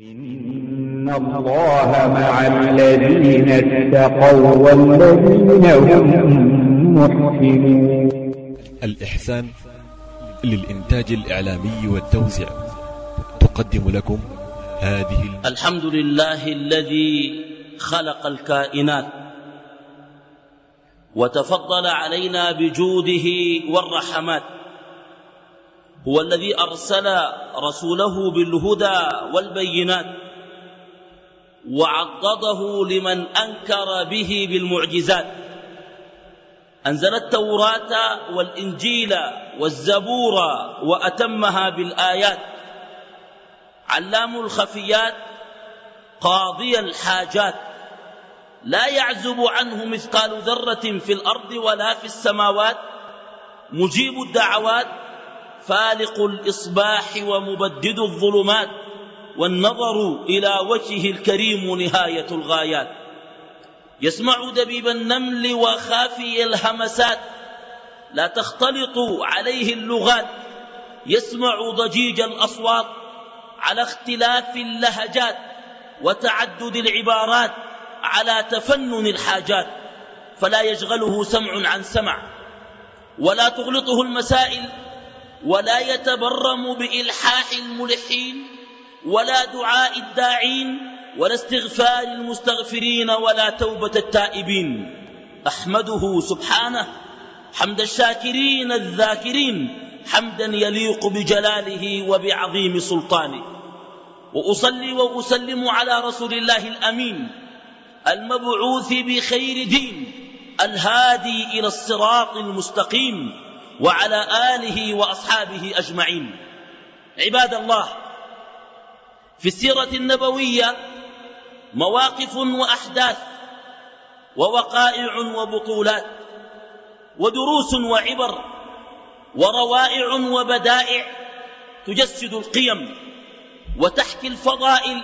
إن الله مع الذين اتقوا والذين هم محسنون الإحسان للإنتاج الإعلامي والتوزيع تقدم لكم هذه ال- الحمد لله الذي خلق الكائنات وتفضل علينا بجوده والرحمات. هو الذي أرسل رسوله بالهدى والبينات وعضده لمن أنكر به بالمعجزات. أنزل التوراة والإنجيل والزبور وأتمها بالآيات. علام الخفيات قاضي الحاجات. لا يعزب عنه مثقال ذرة في الأرض ولا في السماوات. مجيب الدعوات فالق الإصباح ومبدد الظلمات والنظر إلى وجهه الكريم نهاية الغايات. يسمع دبيب النمل وخافي الهمسات. لا تختلط عليه اللغات. يسمع ضجيج الأصوات على اختلاف اللهجات وتعدد العبارات على تفنن الحاجات فلا يشغله سمع عن سمع. ولا تغلطه المسائل ولا يتبرم بإلحاح الملحين ولا دعاء الداعين ولا استغفار المستغفرين ولا توبة التائبين. أحمده سبحانه حمد الشاكرين الذاكرين حمدا يليق بجلاله وبعظيم سلطانه. وأصلي وأسلم على رسول الله الأمين المبعوث بخير دين الهادي إلى الصراط المستقيم. وعلى آله وأصحابه أجمعين. عباد الله في السيرة النبوية مواقف وأحداث ووقائع وبطولات ودروس وعبر وروائع وبدائع تجسد القيم وتحكي الفضائل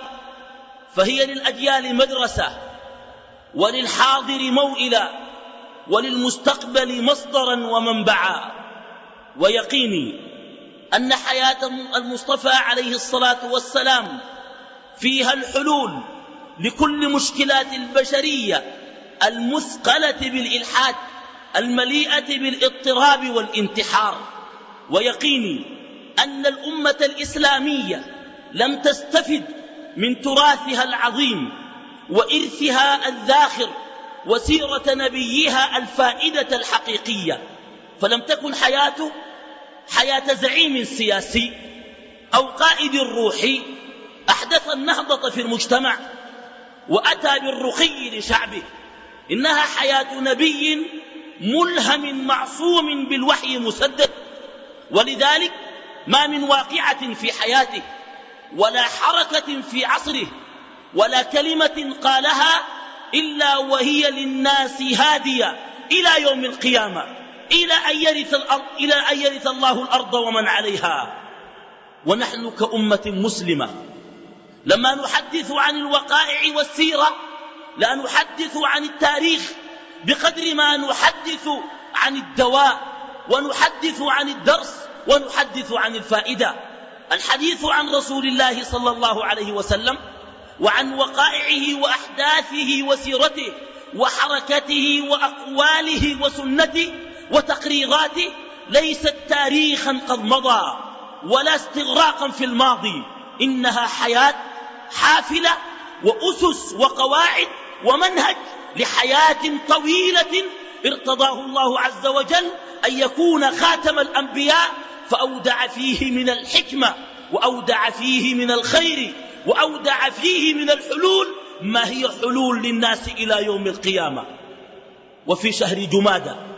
فهي للأجيال مدرسة وللحاضر موئلا وللمستقبل مصدرا ومنبعا. ويقيني أن حياة المصطفى عليه الصلاة والسلام فيها الحلول لكل مشكلات البشرية المثقلة بالإلحاد المليئة بالاضطراب والانتحار. ويقيني أن الأمة الإسلامية لم تستفد من تراثها العظيم وإرثها الذاخر وسيرة نبيها الفائدة الحقيقية. فلم تكن حياته حياة زعيم سياسي أو قائد روحي. أحدث النهضة في المجتمع وأتى بالرقي لشعبه. إنها حياة نبي ملهم معصوم بالوحي مسدد. ولذلك ما من واقعة في حياته ولا حركة في عصره ولا كلمة قالها إلا وهي للناس هادية إلى يوم القيامة. إلى أن يرث الأرض إلى أن يرث الله الأرض ومن عليها. ونحن كأمة مسلمة. لما نحدث عن الوقائع والسيرة لا نحدث عن التاريخ بقدر ما نحدث عن الدواء ونحدث عن الدرس ونحدث عن الفائدة. الحديث عن رسول الله صلى الله عليه وسلم وعن وقائعه وأحداثه وسيرته وحركته وأقواله وسنته وتقريراته ليست تاريخا قد مضى ولا استغراقا في الماضي. إنها حياة حافلة وأسس وقواعد ومنهج لحياة طويلة ارتضاه الله عز وجل أن يكون خاتم الأنبياء فأودع فيه من الحكمة وأودع فيه من الخير وأودع فيه من الحلول. ما هي حلول للناس إلى يوم القيامة؟ وفي شهر جمادة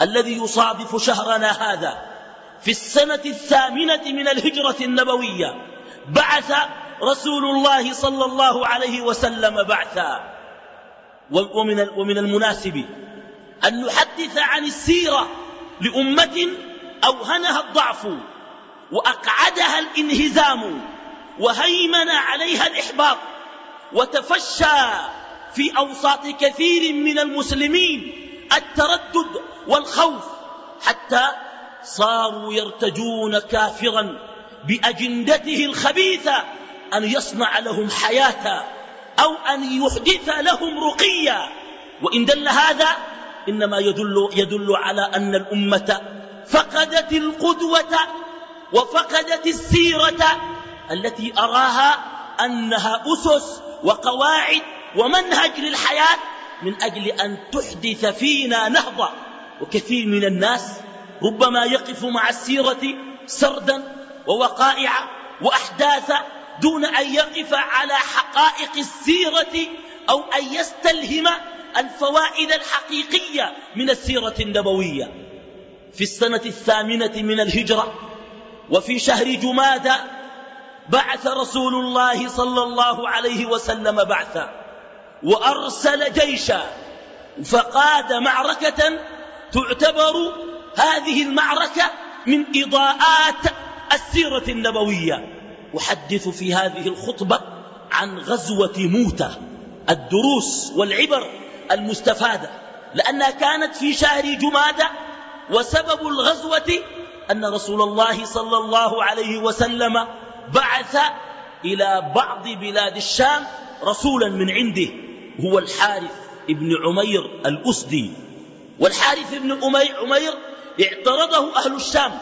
الذي يصادف شهرنا هذا في السنة الثامنة من الهجرة النبوية بعث رسول الله صلى الله عليه وسلم بعثا. ومن ومن المناسب أن نحدث عن السيرة لأمة أوهنها الضعف وأقعدها الانهزام وهيمن عليها الإحباط وتفشى في أوساط كثير من المسلمين التردد والخوف حتى صاروا يرتجون كافرا بأجندته الخبيثة أن يصنع لهم حياة أو أن يحدث لهم رقيا وإن دل هذا إنما يدل, يدل على أن الأمة فقدت القدوة وفقدت السيرة التي أراها أنها أسس وقواعد ومنهج للحياة من أجل أن تحدث فينا نهضة. وكثير من الناس ربما يقف مع السيرة سردا ووقائع وأحداث دون أن يقف على حقائق السيرة أو أن يستلهم الفوائد الحقيقية من السيرة النبوية. في السنة الثامنة من الهجرة وفي شهر جمادى بعث رسول الله صلى الله عليه وسلم بعثا. وأرسل جيشا فقاد معركة تعتبر هذه المعركة من إضاءات السيرة النبوية. أحدث في هذه الخطبة عن غزوة موتة الدروس والعبر المستفادة لأنها كانت في شهر جمادة وسبب الغزوة أن رسول الله صلى الله عليه وسلم بعث إلى بعض بلاد الشام رسولا من عنده. هو الحارث ابن عمير الأسدي. والحارث ابن عمير اعترضه أهل الشام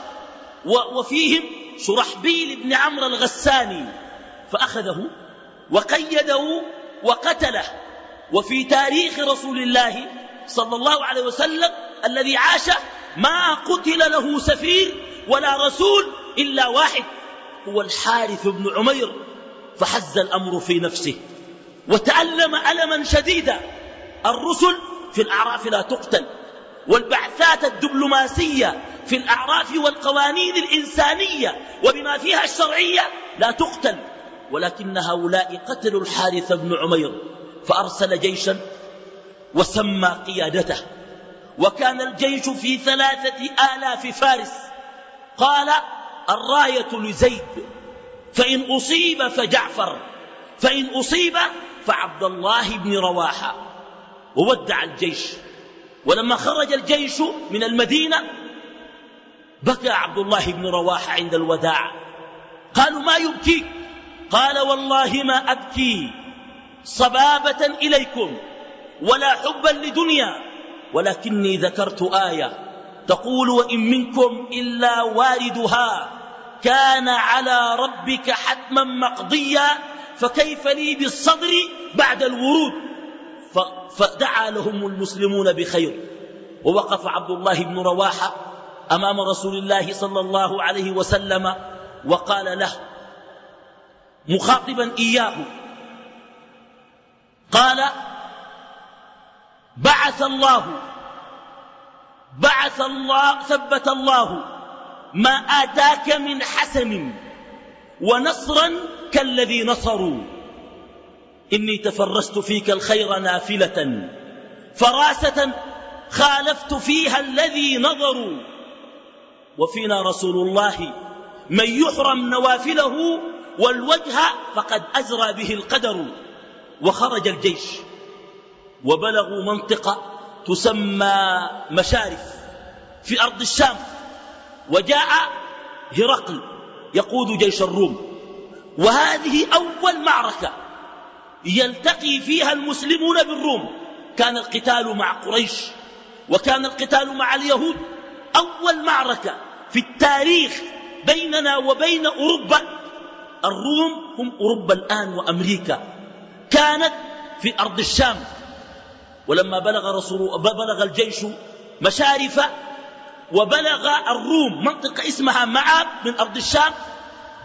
وفيهم شرحبيل بن عمرو الغساني فأخذه وقيده وقتله. وفي تاريخ رسول الله صلى الله عليه وسلم الذي عاش ما قتل له سفير ولا رسول إلا واحد هو الحارث بن عمير فحز الأمر في نفسه. وتألم ألما شديدا. الرسل في الأعراف لا تقتل والبعثات الدبلوماسية في الأعراف والقوانين الإنسانية وبما فيها الشرعية لا تقتل. ولكن هؤلاء قتلوا الحارث بن عمير فأرسل جيشا وسمى قيادته. وكان الجيش في ثلاثة آلاف فارس. قال الراية لزيد فإن أصيب فجعفر فإن أصيب فعبد الله بن رواحة. وودع الجيش. ولما خرج الجيش من المدينة بكى عبد الله بن رواحة عند الوداع. قالوا ما يبكيك قال والله ما أبكي صبابة إليكم ولا حبا لدنيا ولكني ذكرت آية تقول وإن منكم إلا واردها كان على ربك حتما مقضيا فكيف لي بالصدر بعد الورود؟ فدعا لهم المسلمون بخير. ووقف عبد الله بن رواحة أمام رسول الله صلى الله عليه وسلم وقال له مخاطبا إياه. قال بعث الله بعث الله ثبت الله ما آتاك من حسن. ونصرا كالذي نصروا. إني تفرست فيك الخير نافلة. فراسة خالفت فيها الذي نظروا. وفينا رسول الله من يحرم نوافله والوجه فقد أزرى به القدر. وخرج الجيش. وبلغوا منطقة تسمى مشارف في أرض الشام. وجاء هرقل. يقود جيش الروم. وهذه أول معركة يلتقي فيها المسلمون بالروم. كان القتال مع قريش وكان القتال مع اليهود. أول معركة في التاريخ بيننا وبين أوروبا. الروم هم أوروبا الآن وأمريكا. كانت في أرض الشام. ولما بلغ, رسول بلغ الجيش مشارف وبلغ الروم منطقة اسمها معاب من أرض الشام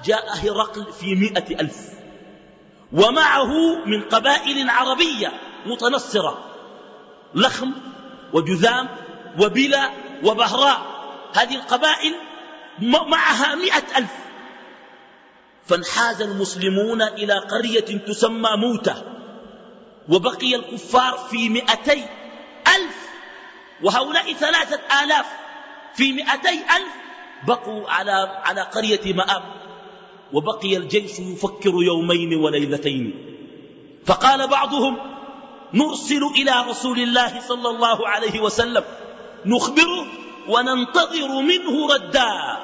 جاء هرقل في مئة ألف. ومعه من قبائل عربية متنصرة لخم وجذام وبلا وبهراء. هذه القبائل معها مئة ألف. فانحاز المسلمون إلى قرية تسمى موتة وبقي الكفار في مئتي ألف. وهؤلاء ثلاثة آلاف. في مئتي ألف بقوا على, على قرية مآب وبقي الجيش يفكر يومين وليلتين. فقال بعضهم نرسل إلى رسول الله صلى الله عليه وسلم نخبره وننتظر منه ردا.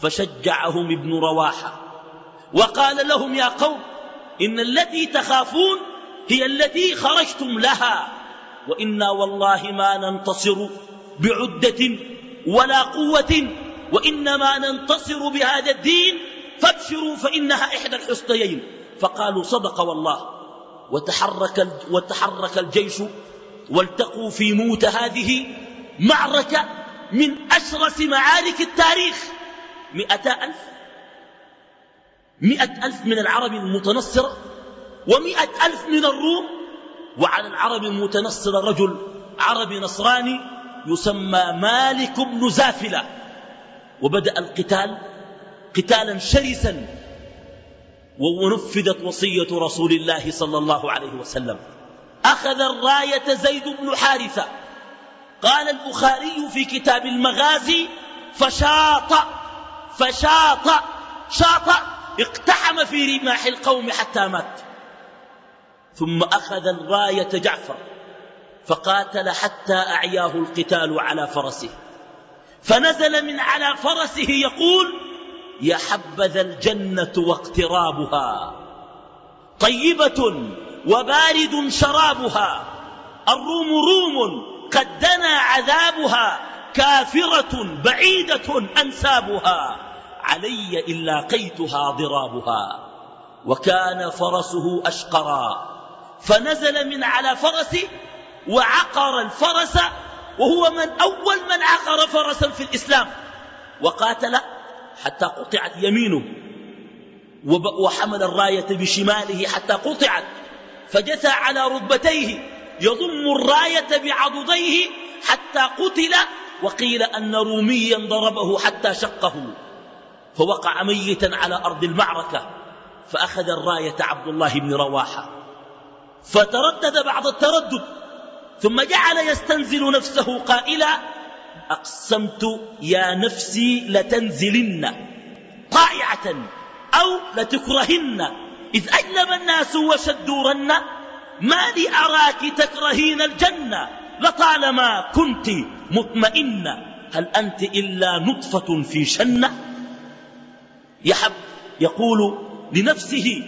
فشجعهم ابن رواحة وقال لهم يا قوم إن التي تخافون هي التي خرجتم لها وإنا والله ما ننتصر بعدة ولا قوة وإنما ننتصر بهذا الدين. فابشروا فإنها إحدى الحسنيين فقالوا صدق والله. وتحرك, وتحرك الجيش والتقوا في موت هذه معركة من أشرس معارك التاريخ. مئتا ألف مئة ألف من العرب المتنصرة ومئة ألف من الروم. وعلى العرب المتنصرة رجل عربي نصراني يسمى مالك بن زافلة. وبدأ القتال قتالا شرسا ونفذت وصية رسول الله صلى الله عليه وسلم. أخذ الراية زيد بن حارثة. قال البخاري في كتاب المغازي فشاط فشاط شاط اقتحم في رماح القوم حتى مات. ثم أخذ الراية جعفر. فقاتل حتى أعياه القتال على فرسه. فنزل من على فرسه يقول يا حبذا الجنة واقترابها طيبة وبارد شرابها الروم روم قد دنا عذابها كافرة بعيدة أنسابها علي إن لاقيتها ضرابها. وكان فرسه أشقرا. فنزل من على فرسه وعقر الفرس وهو من أول من عقر فرسا في الإسلام وقاتل حتى قطعت يمينه وحمل الراية بشماله حتى قطعت فجثى على ركبتيه يضم الراية بعضديه حتى قتل وقيل أن روميا ضربه حتى شقه فوقع ميتا على أرض المعركة فأخذ الراية عبد الله بن رواحة فتردد بعض التردد ثم جعل يستنزل نفسه قائلا أقسمت يا نفسي لتنزلن طائعة أو لتكرهن إذ أجلب الناس وشدوا رن ما لي أراك تكرهين الجنة لطالما كنت مطمئنة هل أنت إلا نطفة في شنة؟ يحب يقول لنفسه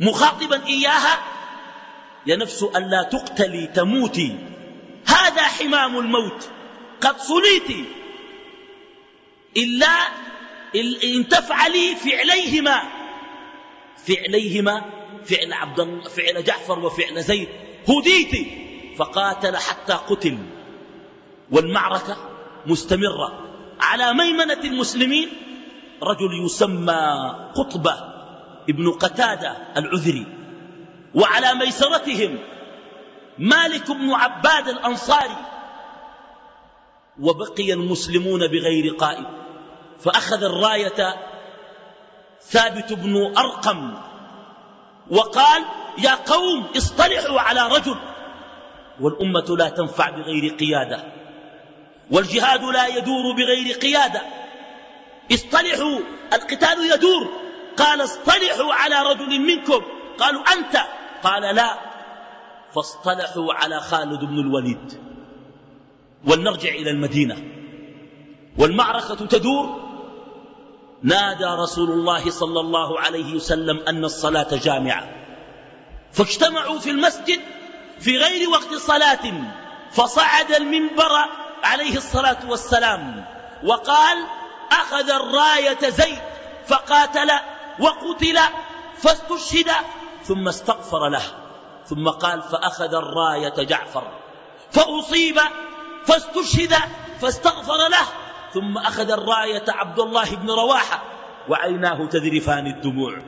مخاطبا إياها يا نفس ألا تقتلي تموتي. هذا حمام الموت. قد صليت. إلا إن تفعلي فعليهما. فعليهما فعل, عبد فعل جعفر وفعل زيد. هديت. فقاتل حتى قتل. والمعركة مستمرة. على ميمنة المسلمين رجل يسمى قطبة ابن قتادة العذري. وعلى ميسرتهم مالك بن عباد الأنصاري. وبقي المسلمون بغير قائد فأخذ الراية ثابت بن أرقم وقال يا قوم اصطلحوا على رجل. والأمة لا تنفع بغير قيادة. والجهاد لا يدور بغير قيادة. اصطلحوا القتال يدور. قال اصطلحوا على رجل منكم. قالوا أنت قال لا فاصطلحوا على خالد بن الوليد. ولنرجع إلى المدينة. والمعركة تدور. نادى رسول الله صلى الله عليه وسلم أن الصلاة جامعة. فاجتمعوا في المسجد في غير وقت صلاة فصعد المنبر عليه الصلاة والسلام وقال أخذ الراية زيد فقاتل وقتل فاستشهد ثم استغفر له. ثم قال فأخذ الراية جعفر. فأصيب فاستشهد فاستغفر له. ثم أخذ الراية عبد الله بن رواحة. وعيناه تذرفان الدموع.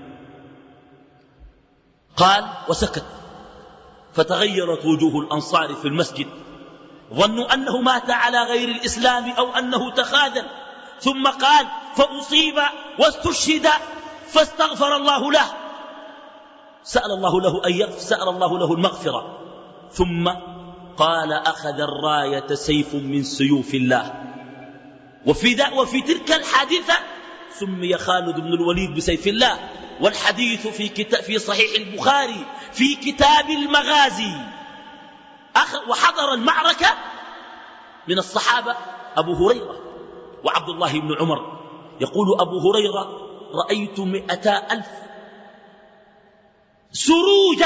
قال وسكت. فتغيرت وجوه الأنصار في المسجد. ظنوا أنه مات على غير الإسلام أو أنه تخاذل. ثم قال فأصيب واستشهد فاستغفر الله له. سأل الله له أن يغفر سأل الله له المغفرة. ثم قال أخذ الراية سيف من سيوف الله. وفي, وفي تلك الحادثة سمي خالد بن الوليد بسيف الله. والحديث في, كتاب في صحيح البخاري في كتاب المغازي. وحضر المعركة من الصحابة أبو هريرة وعبد الله بن عمر. يقول أبو هريرة رأيت مئتا ألف سروج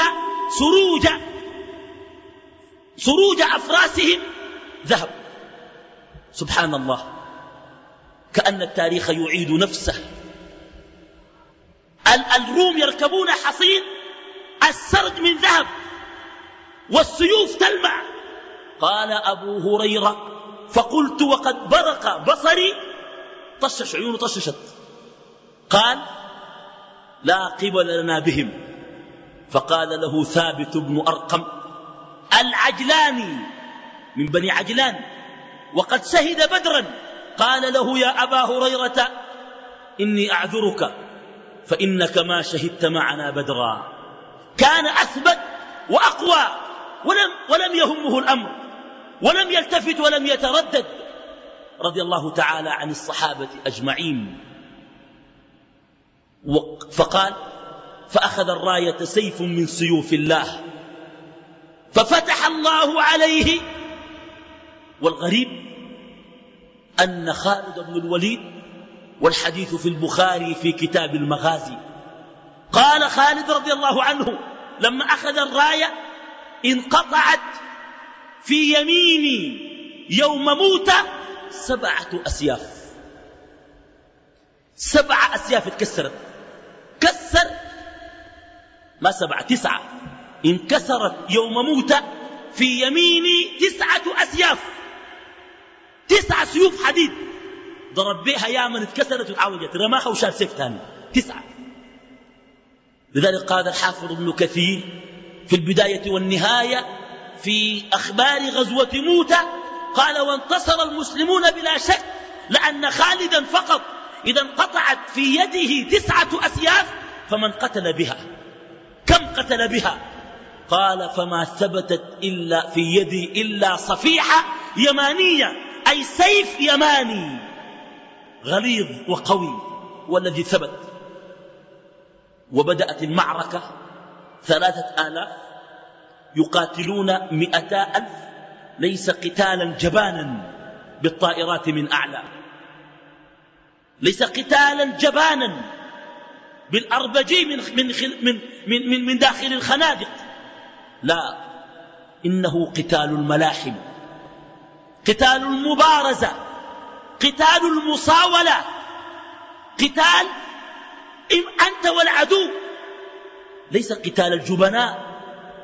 سروج سروج أفراسهم ذهب. سبحان الله كأن التاريخ يعيد نفسه. الروم يركبون حصين السرج من ذهب والسيوف تلمع. قال أبو هريرة فقلت وقد برق بصري. طشش عيونه طششت. قال لا قبل لنا بهم. فقال له ثابت بن أرقم العجلاني من بني عجلان وقد شهد بدرا. قال له يا أبا هريرة إني أعذرك فإنك ما شهدت معنا بدرا. كان أثبت وأقوى ولم, ولم يهمه الأمر ولم يلتفت ولم يتردد. رضي الله تعالى عن الصحابة أجمعين. فقال فأخذ الراية سيف من سيوف الله. ففتح الله عليه. والغريب أن خالد بن الوليد والحديث في البخاري في كتاب المغازي. قال خالد رضي الله عنه لما أخذ الراية انقطعت في يميني يوم موت سبعة أسياف. سبعة أسياف اتكسرت. كسر ما سبعة تسعة. انكسرت يوم موت في يميني تسعة أسياف. تسعة سيوف حديد. ضرب بها يامن اتكسرت وتعوجت رماها وشال سيف ثاني. تسعة. لذلك قال الحافظ ابن كثير في البداية والنهاية في أخبار غزوة موتى قال وانتصر المسلمون بلا شك لأن خالدا فقط. إذا انقطعت في يده تسعة أسياف فمن قتل بها. قتل بها. قال فما ثبتت إلا في يدي إلا صفيحة يمانية أي سيف يماني. غليظ وقوي والذي ثبت. وبدأت المعركة ثلاثة آلاف يقاتلون مئتا ألف ليس قتالا جبانا بالطائرات من أعلى. ليس قتالا جبانا بالأربجي من, من, من, من, من داخل الخنادق. لا إنه قتال الملاحم. قتال المبارزة. قتال المصاولة. قتال أنت والعدو. ليس قتال الجبناء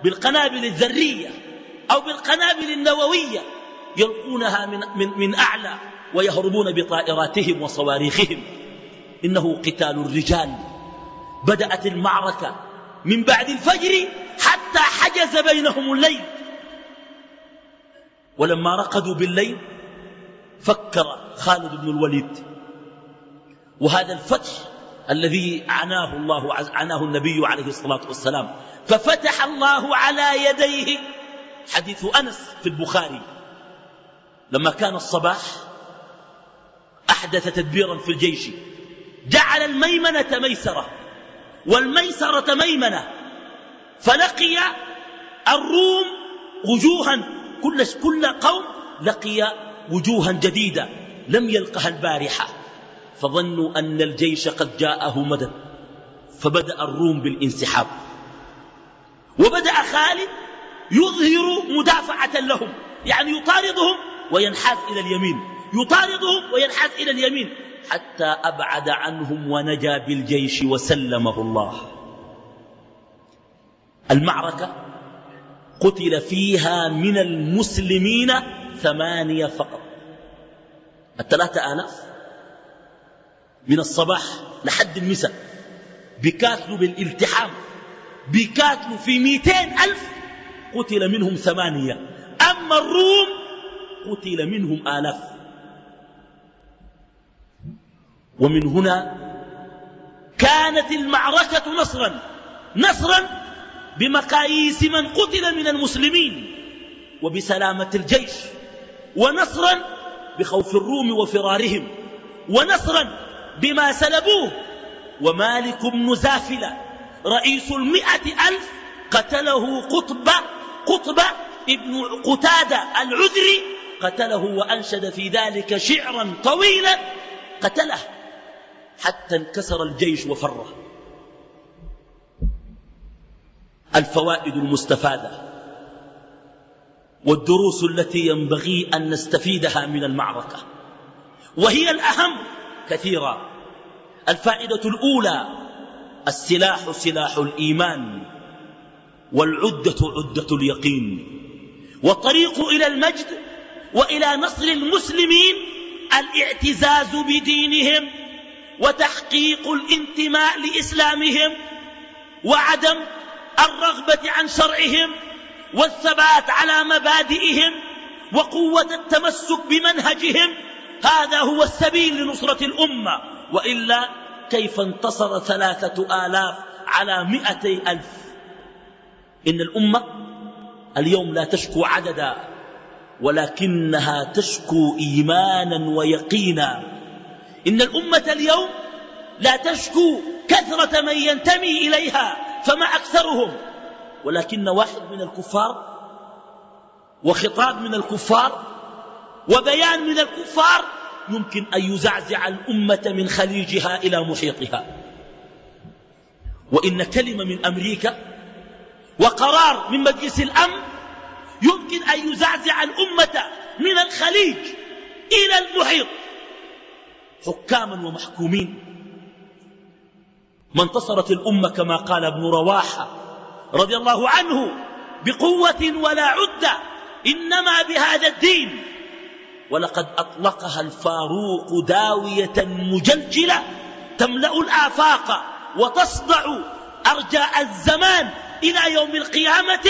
بالقنابل الذرية أو بالقنابل النووية يلقونها من, من, من أعلى ويهربون بطائراتهم وصواريخهم. إنه قتال الرجال. بدأت المعركة من بعد الفجر حتى حجز بينهم الليل. ولما رقدوا بالليل فكر خالد بن الوليد. وهذا الفتح الذي عناه الله عناه النبي عليه الصلاة والسلام. ففتح الله على يديه حديث أنس في البخاري. لما كان الصباح أحدث تدبيرا في الجيش جعل الميمنة ميسرة. والميسرة ميمنة. فلقي الروم وجوها كل, كل قوم لقي وجوها جديدة. لم يلقها البارحة. فظنوا أن الجيش قد جاءه مدد. فبدأ الروم بالانسحاب. وبدأ خالد يظهر مدافعة لهم. يعني يطاردهم وينحاز إلى اليمين. يطاردهم وينحاز إلى اليمين. حتى أبعد عنهم ونجا بالجيش وسلمه الله. المعركة قتل فيها من المسلمين ثمانية فقط. الثلاثة آلاف من الصباح لحد المساء. بكاتلوا بالالتحام. بكاتلوا في ميتين ألف قتل منهم ثمانية. أما الروم قتل منهم آلاف. ومن هنا كانت المعركة نصرا نصرا بمقاييس من قتل من المسلمين وبسلامة الجيش ونصرا بخوف الروم وفرارهم ونصرا بما سلبوه. ومالك بن زافلة رئيس المئة ألف قتله قطب قطب ابن قتادة العذري قتله وأنشد في ذلك شعرا طويلا قتله. حتى انكسر الجيش وفر الفوائد المستفادة والدروس التي ينبغي أن نستفيدها من المعركة. وهي الأهم كثيرا. الفائدة الأولى السلاح سلاح الإيمان والعدة عدة اليقين. والطريق إلى المجد وإلى نصر المسلمين الاعتزاز بدينهم. وتحقيق الانتماء لإسلامهم وعدم الرغبة عن شرعهم والثبات على مبادئهم وقوة التمسك بمنهجهم هذا هو السبيل لنصرة الأمة. وإلا كيف انتصر ثلاثة آلاف على مئتي ألف؟ إن الأمة اليوم لا تشكو عددا ولكنها تشكو إيمانا ويقينا. إن الأمة اليوم لا تشكو كثرة من ينتمي إليها فما أكثرهم. ولكن واحد من الكفار وخطاب من الكفار وبيان من الكفار يمكن أن يزعزع الأمة من خليجها إلى محيطها. وإن كلمة من أمريكا وقرار من مجلس الأمن يمكن أن يزعزع الأمة من الخليج إلى المحيط. حكاما ومحكومين. ما انتصرت الأمة كما قال ابن رواحة رضي الله عنه بقوة ولا عدة إنما بهذا الدين. ولقد أطلقها الفاروق داوية مجلجلة تملأ الآفاق وتصدع أرجاء الزمان إلى يوم القيامة.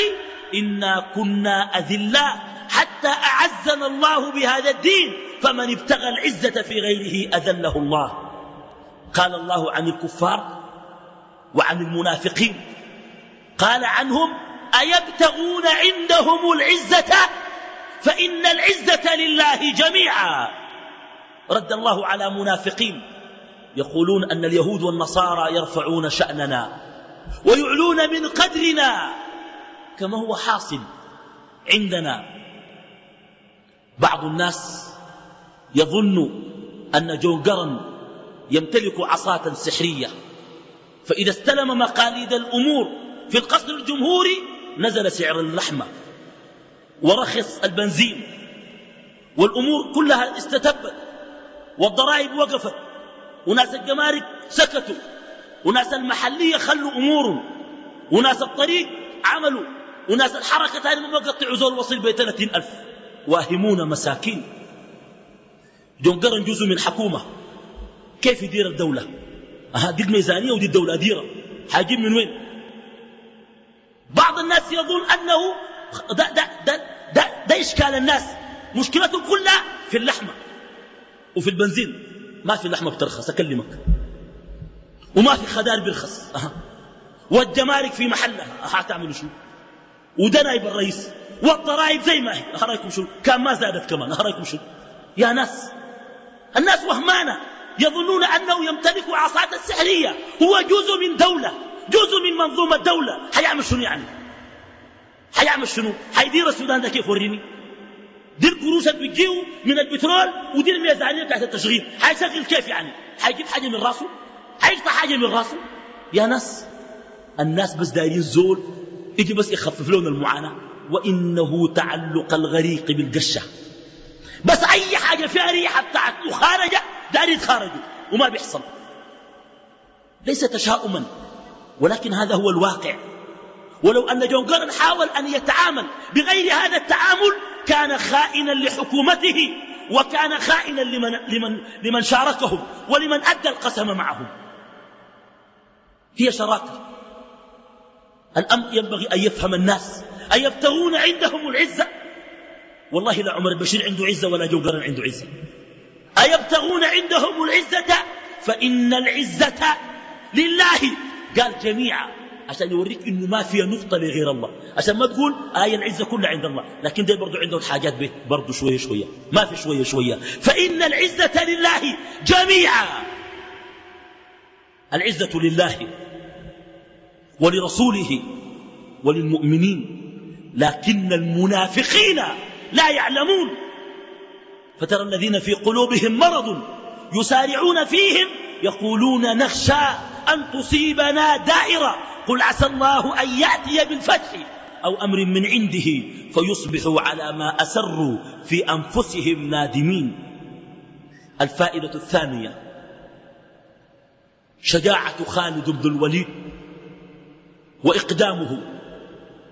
إنا كنا أذلاء حتى أعزنا الله بهذا الدين. فمن ابتغى العزة في غيره أذله الله. قال الله عن الكفار وعن المنافقين. قال عنهم أيبتغون عندهم العزة؟ فإن العزة لله جميعا. رد الله على منافقين. يقولون أن اليهود والنصارى يرفعون شأننا ويعلون من قدرنا كما هو حاصل عندنا. بعض الناس يظن أن جوجرا يمتلك عصاة سحرية. فإذا استلم مقاليد الأمور في القصر الجمهوري نزل سعر اللحمة ورخص البنزين والأمور كلها استتبت والضرائب وقفت. وناس الجمارك سكتوا وناس المحلية خلوا أمورهم وناس الطريق عملوا وناس الحركة ثاني ما قطعوا زول وصل ب ألف. واهمون مساكين. جون قرن جزء من حكومة. كيف يدير الدولة؟ أها دي الميزانية ودي الدولة ديرة. حاجين من وين؟ بعض الناس يظن أنه ده, ده, ده, ده, ده إشكال الناس. مشكلتهم كلها في اللحمة وفي البنزين. ما في اللحمة بترخص أكلمك. وما في خدار بيرخص أه. والجمارك في محلها هتعملوا شو وده نائب الرئيس والضرائب زي ما هي. رأيكم شو كان ما زادت كمان رأيكم شو يا ناس الناس وهمانه يظنون أنه يمتلك عصاة السحرية هو جزء من دولة جزء من منظومة دولة. حيعمل شنو يعني؟ حيعمل شنو؟ حيدير السودان ده كيف وريني؟ دي القروش اللي بتجيه من البترول ودي الميزانيه بتاعت التشغيل. حيشغل كيف يعني؟ حيجيب حاجة من راسه؟ حيقطع حاجة من راسه؟ يا ناس الناس بس دايرين زول يجي بس يخفف لهم المعاناة. وإنه تعلق الغريق بالقشة. بس أي حاجة فيها ريحة بتاعت مخارجة داري يتخارجوا وما بيحصل. ليس تشاؤما ولكن هذا هو الواقع. ولو أن جون جورن حاول أن يتعامل بغير هذا التعامل كان خائنا لحكومته وكان خائنا لمن, لمن, لمن شاركهم ولمن أدى القسم معهم. هي شراكة. الأمر ينبغي أن يفهم الناس أن يبتغون عندهم العزة والله لا عمر البشير عنده عزة ولا جوجر عنده عزة. أيبتغون عندهم العزة؟ فإن العزة لله. قال جميعا عشان يوريك إنه ما فيها نقطة لغير الله. عشان ما تقول آية العزة كلها عند الله. لكن ده برضه عندهم حاجات به برضه شوية شوية. ما في شوية شوية. فإن العزة لله جميعا. العزة لله ولرسوله وللمؤمنين. لكن المنافقين لا يعلمون فترى الذين في قلوبهم مرض يسارعون فيهم يقولون نخشى أن تصيبنا دائرة. قل عسى الله أن يأتي بالفتح أو أمر من عنده فيصبحوا على ما أسروا في أنفسهم نادمين. الفائدة الثانية شجاعة خالد بن الوليد وإقدامه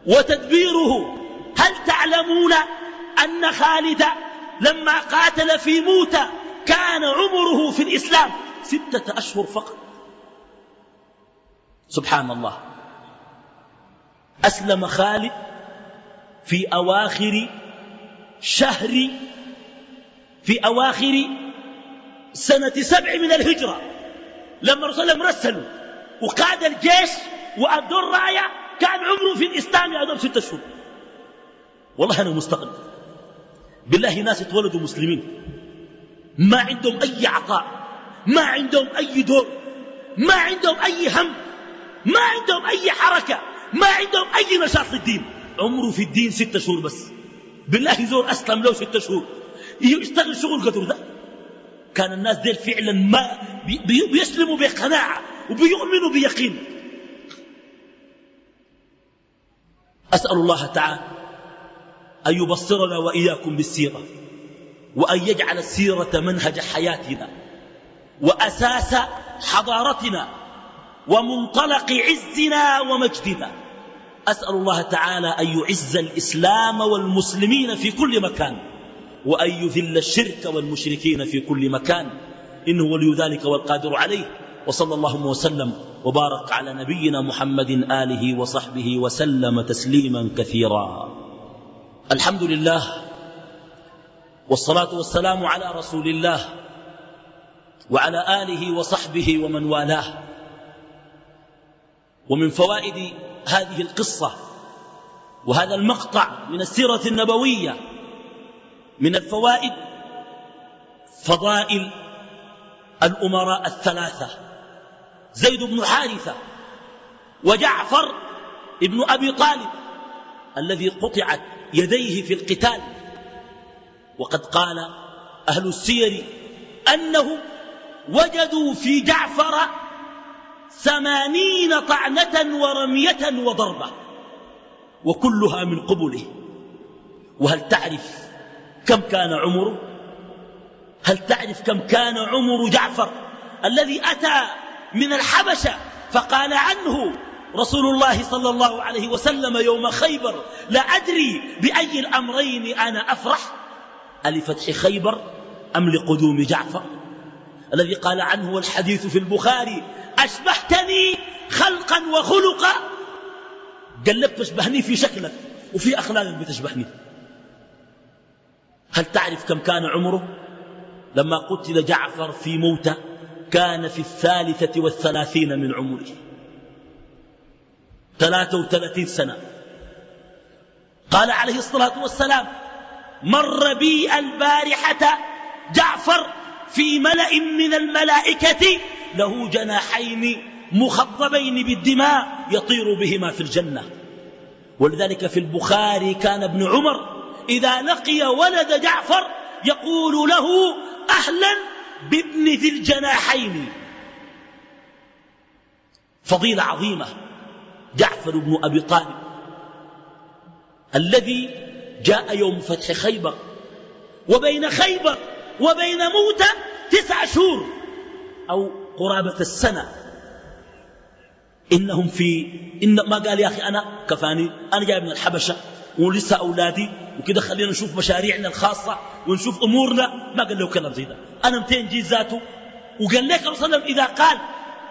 وتدبيره. هل تعلمون أن خالد لما قاتل في موتى كان عمره في الإسلام ستة أشهر فقط. سبحان الله. أسلم خالد في أواخر شهر في أواخر سنة سبع من الهجرة لما الرسول رسلوا وقاد الجيش وأدوا الراية كان عمره في الإسلام يا دوب ستة شهور. والله أنا مستغرب. بالله ناس اتولدوا مسلمين. ما عندهم أي عطاء ما عندهم أي دور ما عندهم أي هم ما عندهم أي حركة ما عندهم أي نشاط للدين عمره في الدين ستة شهور بس. بالله زور أسلم له ستة شهور. يشتغل شغل قدر ده كان الناس ديل فعلا ما بيسلموا بقناعة وبيؤمنوا بيقين. أسأل الله تعالى أن يبصرنا وإياكم بالسيرة وأن يجعل السيرة منهج حياتنا وأساس حضارتنا ومنطلق عزنا ومجدنا. أسأل الله تعالى أن يعز الإسلام والمسلمين في كل مكان وأن يذل الشرك والمشركين في كل مكان. إنه ولي ذلك والقادر عليه. وصلى الله وسلم وبارك على نبينا محمد آله وصحبه وسلم تسليما كثيرا. الحمد لله والصلاة والسلام على رسول الله وعلى آله وصحبه ومن والاه. ومن فوائد هذه القصة وهذا المقطع من السيرة النبوية من الفوائد فضائل الأمراء الثلاثة زيد بن حارثة وجعفر ابن أبي طالب الذي قطعت يديه في القتال. وقد قال أهل السير أنه وجدوا في جعفر ثمانين طعنة ورمية وضربة وكلها من قبله. وهل تعرف كم كان عمره هل تعرف كم كان عمر جعفر الذي أتى من الحبشة فقال عنه رسول الله صلى الله عليه وسلم يوم خيبر لا أدري بأي الأمرين أنا أفرح. ألفتح خيبر أم لقدوم جعفر؟ الذي قال عنه والحديث في البخاري أشبهتني خلقا وخلقا. قال لك تشبهني في شكلك وفي أخلاقك بتشبهني. هل تعرف كم كان عمره؟ لما قتل جعفر في موته كان في الثالثة والثلاثين من عمره. ثلاثة وثلاثين سنة. قال عليه الصلاة والسلام مر بي البارحة جعفر في ملأ من الملائكة له جناحين مخضبين بالدماء يطير بهما في الجنة. ولذلك في البخاري كان ابن عمر إذا لقي ولد جعفر يقول له أهلا بابن ذي الجناحين. فضيلة عظيمة. جعفر بن أبي طالب الذي جاء يوم فتح خيبر وبين خيبر وبين موتى تسع شهور أو قرابة السنة. إنهم في إن ما قال يا أخي أنا كفاني أنا جاي من الحبشة ولسه أولادي وكده خلينا نشوف مشاريعنا الخاصة ونشوف أمورنا. ما قال له كلام زي ده. أنا 200 جيز ذاته؟ وقال لك صلى إذا قال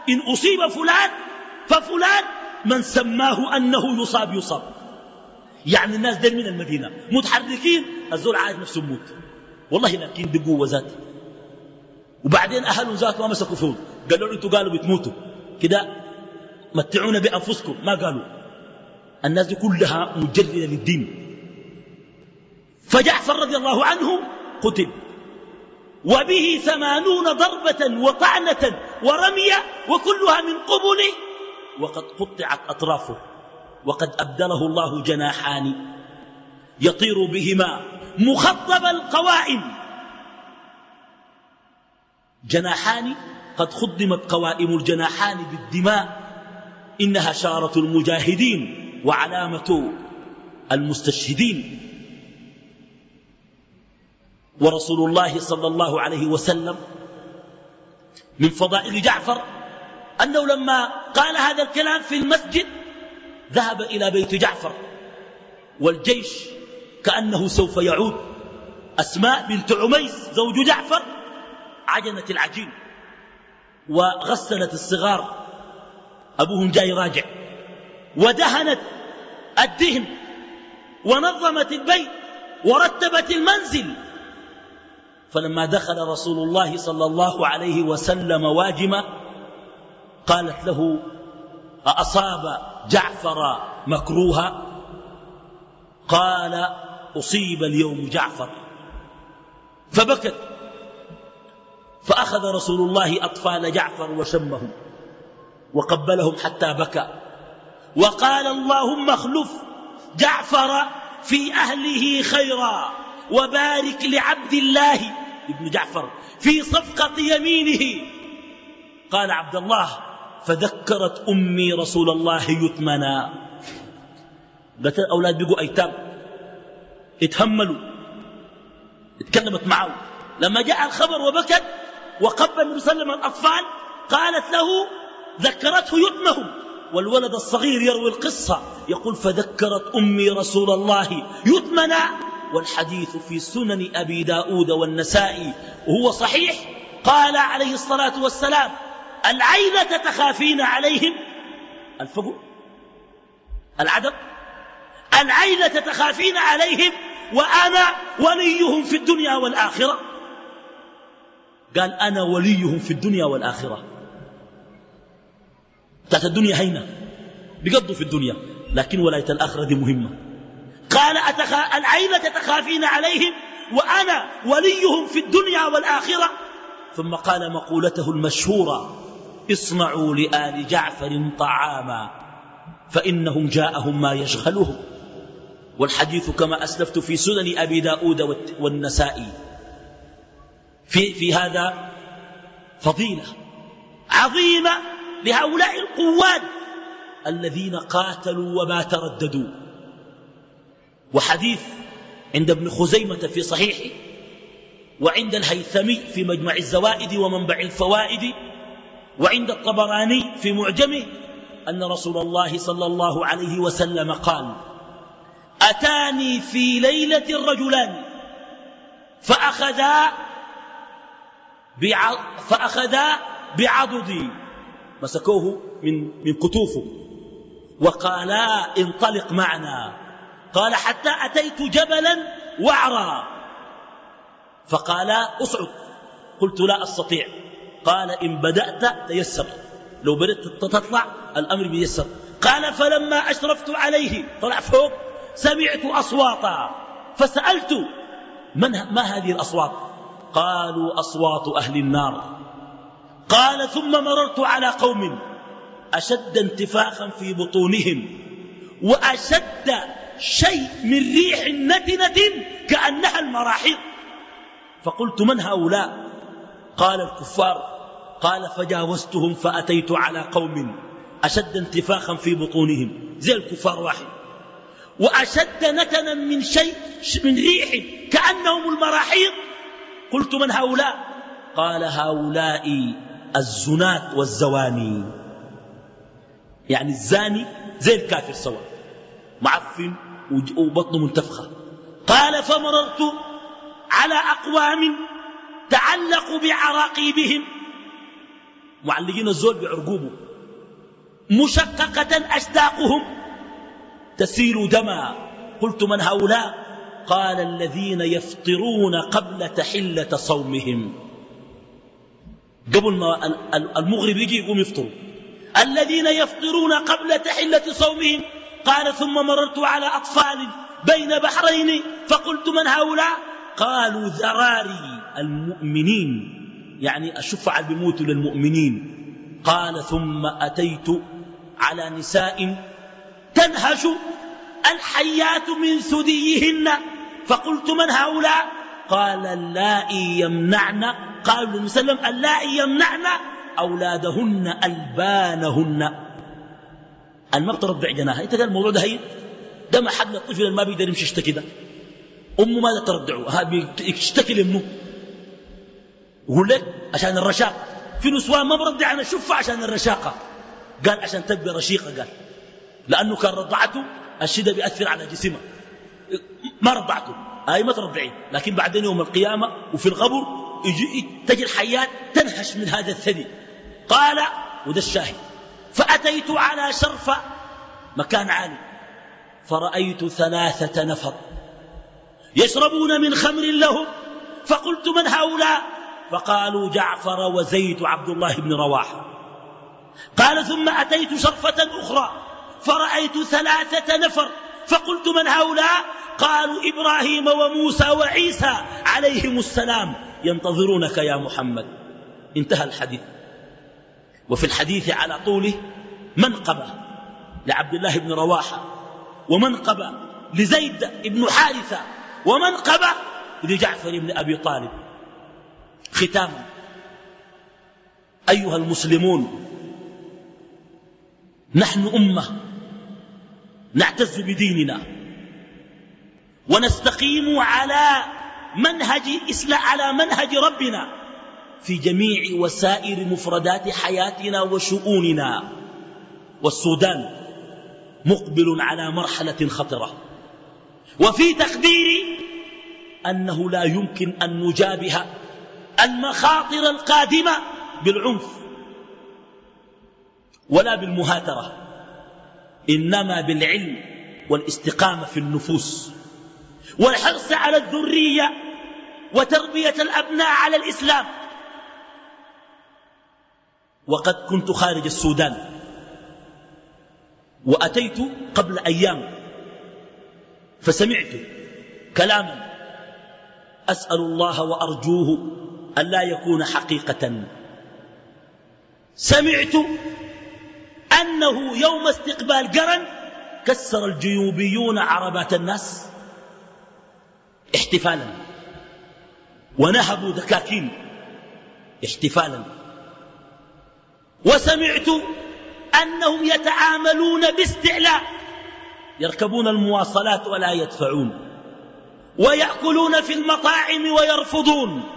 إن أصيب فلان ففلان من سماه أنه يصاب يصاب. يعني الناس دل من المدينة. متحركين الزول عاد نفسه موت والله لكن بقوة ذات وبعدين أهلهم ذات ما مسكوا فيهم قالوا أنتوا قالوا بتموتوا. كده متعونا بأنفسكم. ما قالوا. الناس دي كلها مجردة للدين. فجعفر رضي الله عنه قتل. وبه ثمانون ضربة وطعنة ورمية وكلها من قبله وقد قطعت أطرافه وقد أبدله الله جناحان يطير بهما مخضب القوائم. جناحان قد خضمت قوائم الجناحان بالدماء إنها شارة المجاهدين وعلامة المستشهدين. ورسول الله صلى الله عليه وسلم من فضائل جعفر أنه لما قال هذا الكلام في المسجد ذهب إلى بيت جعفر والجيش كأنه سوف يعود. أسماء بنت عميس زوج جعفر عجنت العجين وغسلت الصغار أبوهم جاي راجع. ودهنت الدهن ونظمت البيت ورتبت المنزل. فلما دخل رسول الله صلى الله عليه وسلم واجمة قالت له أصاب جعفر مكروها؟ قال أصيب اليوم جعفر. فبكت. فأخذ رسول الله أطفال جعفر وشمهم وقبلهم حتى بكى. وقال اللهم اخلف جعفر في أهله خيرا وبارك لعبد الله ابن جعفر في صفقة يمينه. قال عبد الله فذكرت أمي رسول الله يتمنى قالت الأولاد بقوا أيتام. اتهملوا. اتكلمت معه. لما جاء الخبر وبكت وقبل النبي صلى الله عليه وسلم الأطفال قالت له ذكرته يتمهم والولد الصغير يروي القصة. يقول فذكرت أمي رسول الله يتمنى والحديث في سنن أبي داود والنسائي. وهو صحيح. قال عليه الصلاة والسلام العيلة تخافين عليهم. الفقر العدم. العيلة تخافين عليهم وأنا وليهم في الدنيا والآخرة. قال أنا وليهم في الدنيا والآخرة. تحت الدنيا هينة. بقضوا في الدنيا. لكن ولاية الآخرة دي مهمة. قال أتخا... العيلة تخافين عليهم وأنا وليهم في الدنيا والآخرة. ثم قال مقولته المشهورة. اصنعوا لآل جعفر طعاما فإنهم جاءهم ما يشغلهم والحديث كما أسلفت في سنن أبي داود والنسائي. في, في هذا فضيلة عظيمة لهؤلاء القوات الذين قاتلوا وما ترددوا. وحديث عند ابن خزيمة في صحيحه وعند الهيثمي في مجمع الزوائد ومنبع الفوائد وعند الطبراني في معجمه أن رسول الله صلى الله عليه وسلم قال أتاني في ليلة رجلان فأخذا فأخذا بعضدي. مسكوه من, من كتوفه. وقالا انطلق معنا. قال حتى أتيت جبلا وعرا. فقالا أصعد. قلت لا أستطيع. قال إن بدأت تيسر. لو بدأت تطلع الأمر بيسر. قال فلما أشرفت عليه طلع فوق سمعت أصواتا. فسألت من ما هذه الأصوات؟ قالوا أصوات أهل النار. قال ثم مررت على قوم أشد انتفاخا في بطونهم وأشد شيء من ريح نتنة كأنها المراحيض. فقلت من هؤلاء؟ قال الكفار. قال فجاوزتهم فأتيت على قوم أشد انتفاخا في بطونهم زي الكفار واحد. وأشد نتنا من شيء من ريح كأنهم المراحيض. قلت من هؤلاء؟ قال هؤلاء الزنات والزواني. يعني الزاني زي الكافر سواء معفن وبطنه منتفخة. قال فمررت على أقوام تعلقوا بعراقيبهم. معلقين الزول بعرقوبه مشققة أشداقهم تسيل دما. قلت من هؤلاء؟ قال الذين يفطرون قبل تحلة صومهم. قبل ما المغرب يجي يقوم يفطروا. الذين يفطرون قبل تحلة صومهم. قال ثم مررت على أطفال بين بحرين. فقلت من هؤلاء؟ قالوا ذراري المؤمنين. يعني الشفع بيموتوا للمؤمنين. قال ثم أتيت على نساء تنهش الحيات من ثديهن فقلت من هؤلاء؟ قال اللائي يمنعن. قالوا النبي صلى الله عليه وسلم اللائي يمنعن أولادهن ألبانهن. ما بترضع جناها انت قال الموضوع ده هي ده محل الطفل ما بيقدر يمشي يشتكي ده. أمه ماذا ترضعه بيشتكي لامه يقول لك عشان الرشاقه في نسوان ما برضع أنا شوفها عشان الرشاقة. قال عشان تبقى رشيقة قال. لأنه كان رضعته الشدة بيأثر على جسمها ما رضعته. هاي ما ترضعين. لكن بعدين يوم القيامة وفي الغبر يجي تجي الحيات تنهش من هذا الثدي. قال وده الشاهد. فأتيت على شرفة مكان عالي. فرأيت ثلاثة نفر يشربون من خمر لهم. فقلت من هؤلاء؟ فقالوا جعفر وزيد عبد الله بن رواحه قال ثم أتيت شرفة أخرى فرأيت ثلاثة نفر فقلت من هؤلاء؟ قالوا إبراهيم وموسى وعيسى عليهم السلام. ينتظرونك يا محمد. انتهى الحديث. وفي الحديث على طوله منقبة لعبد الله بن رواحة ومنقبة لزيد بن حارثة. ومنقبة لجعفر بن أبي طالب. ختاما أيها المسلمون نحن أمة نعتز بديننا ونستقيم على منهج على منهج ربنا في جميع وسائر مفردات حياتنا وشؤوننا. والسودان مقبل على مرحلة خطرة. وفي تقديري أنه لا يمكن أن نجابه المخاطر القادمة بالعنف ولا بالمهاترة إنما بالعلم والاستقامة في النفوس والحرص على الذرية وتربية الأبناء على الإسلام. وقد كنت خارج السودان وأتيت قبل أيام فسمعت كلاما أسأل الله وأرجوه أن لا يكون حقيقة. سمعت أنه يوم استقبال قرن كسر الجيوبيون عربات الناس احتفالا ونهبوا دكاكين احتفالا. وسمعت أنهم يتعاملون باستعلاء يركبون المواصلات ولا يدفعون ويأكلون في المطاعم ويرفضون.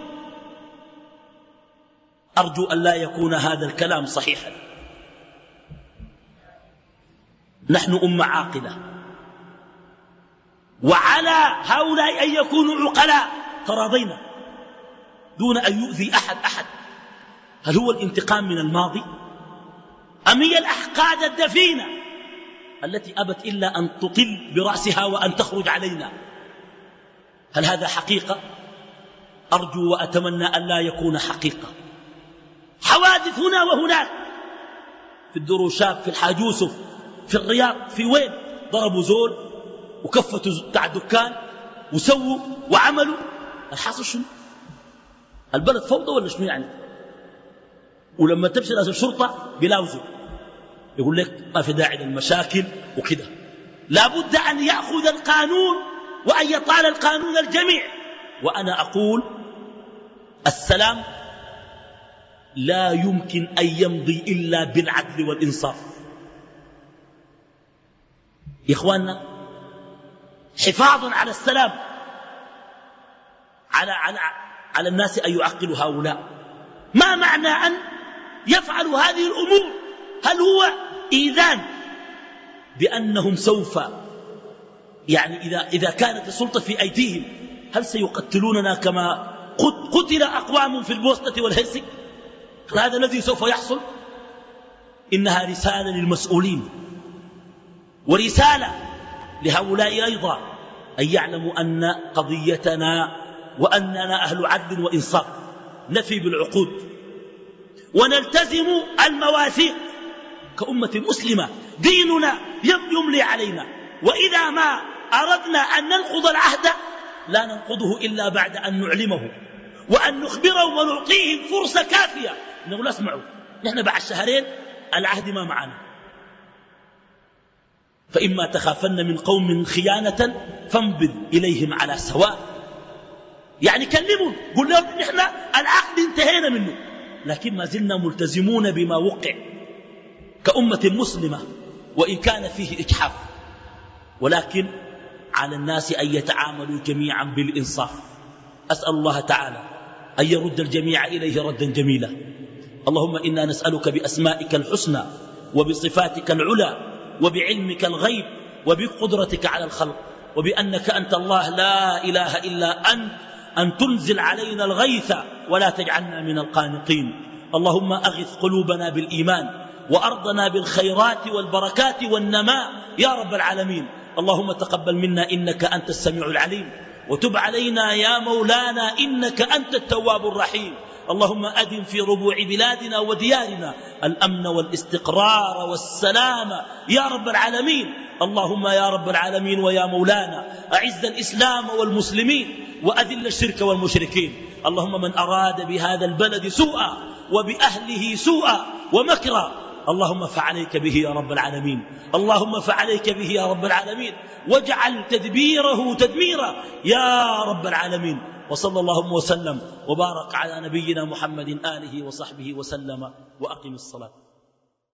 أرجو أن لا يكون هذا الكلام صحيحا. نحن أمة عاقلة. وعلى هؤلاء أن يكونوا عقلاء. تراضينا. دون أن يؤذي أحد أحد. هل هو الانتقام من الماضي؟ أم هي الأحقاد الدفينة التي أبت إلا أن تطل برأسها وأن تخرج علينا؟ هل هذا حقيقة؟ أرجو وأتمنى أن لا يكون حقيقة. حوادث هنا وهناك. في الدروشات في الحاج يوسف في الرياض في وين؟ ضربوا زول وكفتوا بتاع الدكان وسووا وعملوا. الحاصل شنو؟ البلد فوضى ولا شنو يعني؟ ولما تمشي ناس الشرطة بيلاوزوا. يقول لك ما في داعي للمشاكل وكده. لابد أن يأخذ القانون وأن يطال القانون الجميع. وأنا أقول السلام لا يمكن أن يمضي إلا بالعدل والإنصاف. يا إخواننا حفاظا على السلام على, على, على الناس أن يعقلوا هؤلاء. ما معنى أن يفعلوا هذه الأمور؟ هل هو إيذان بأنهم سوف يعني إذا, إذا كانت السلطة في أيديهم هل سيقتلوننا كما قتل أقوام في البوسطة والهرسك هذا الذي سوف يحصل؟ إنها رسالة للمسؤولين ورسالة لهؤلاء أيضا أن يعلموا أن قضيتنا وأننا أهل عدل وإنصاف نفي بالعقود. ونلتزم المواثيق. كأمة مسلمة ديننا يملي علينا. وإذا ما أردنا أن ننقض العهد لا ننقضه إلا بعد أن نعلمه وأن نخبرهم ونعطيهم فرصة كافية. نقول اسمعوا نحن بعد شهرين العهد ما معنا. فإما تخافن من قوم خيانة فانبذ إليهم على سواء. يعني كلموا قل لهم نحن العقد انتهينا منه. لكن ما زلنا ملتزمون بما وقع كأمة مسلمة وإن كان فيه إجحاف. ولكن على الناس أن يتعاملوا جميعا بالإنصاف. أسأل الله تعالى أن يرد الجميع إليه ردا جميلا. اللهم إنا نسألك بأسمائك الحسنى وبصفاتك العلى وبعلمك الغيب وبقدرتك على الخلق وبأنك أنت الله لا إله إلا أنت أن تنزل علينا الغيث ولا تجعلنا من القانطين. اللهم أغث قلوبنا بالإيمان وأرضنا بالخيرات والبركات والنماء يا رب العالمين. اللهم تقبل منا إنك أنت السميع العليم وتب علينا يا مولانا إنك أنت التواب الرحيم. اللهم أدم في ربوع بلادنا وديارنا الأمن والاستقرار والسلام يا رب العالمين. اللهم يا رب العالمين ويا مولانا أعز الإسلام والمسلمين وأذل الشرك والمشركين. اللهم من أراد بهذا البلد سوءا وبأهله سوءا ومكرا اللهم فعليك به يا رب العالمين. اللهم فعليك به يا رب العالمين. واجعل تدبيره تدميرا يا رب العالمين. وصلى اللهم وسلم وبارك على نبينا محمد آله وصحبه وسلم وأقم الصلاة.